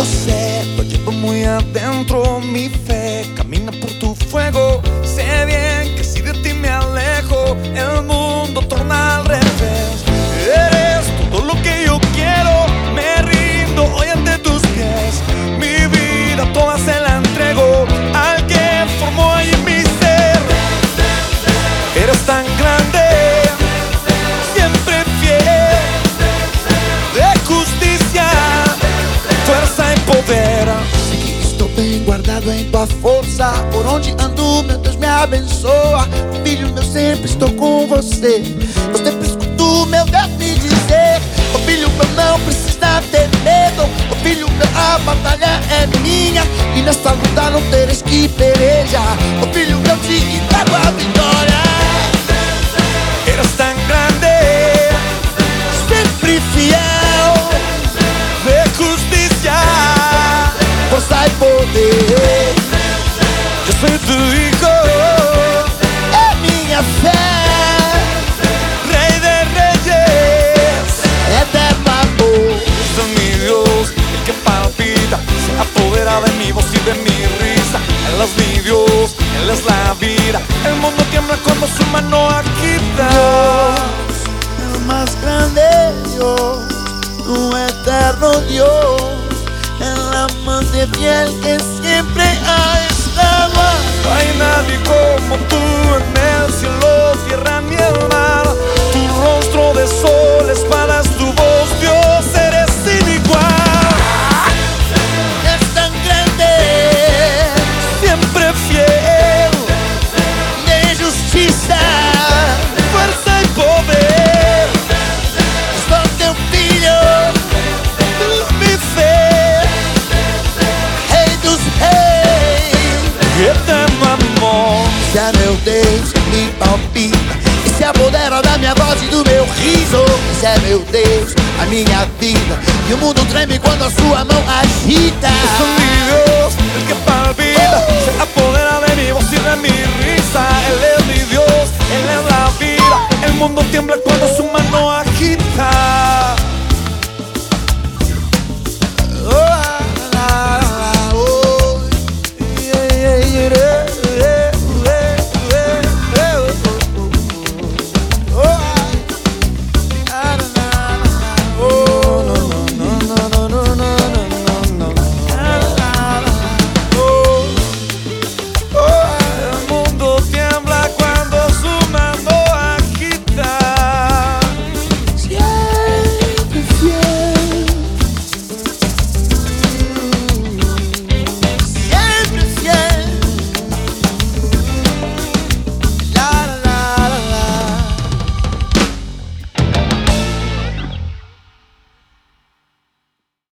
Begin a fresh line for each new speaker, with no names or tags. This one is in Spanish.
Llevo muy adentro mi fe, camina por tu fuego. Sé bien que si de ti me alejo, el mundo torna al revés. Eres todo lo que yo quiero, me rindo hoy
guardado em tua força. Por onde ando, meu Deus me abençoa. Filho meu, sempre estou com você. Eu sempre escuto meu Deus me dizer: Ô filho meu, não precisa ter medo. Ô filho meu, a batalha é minha. E nessa luta não teres que pelejar. Ô filho meu,
soy tu hijo,
É minha fé,
rey de reyes.
eterno amor.
Es mi Dios, el que palpita, se apodera de mi voz y de mi risa. Él es mi Dios, Él es la vida. El mundo tiembla cuando su mano agita.
el más grande Dios, un eterno Dios, el amante fiel que siempre ha estado.
No hay nadie como tú en el cielo, tierra ni el mar. Tu rostro de sol, es tu
Se é meu Deus me palpita. E se apodera da minha voz e do meu riso. Esse é meu Deus, a minha vida. E o mundo treme quando a sua mão agita.
El que palpita,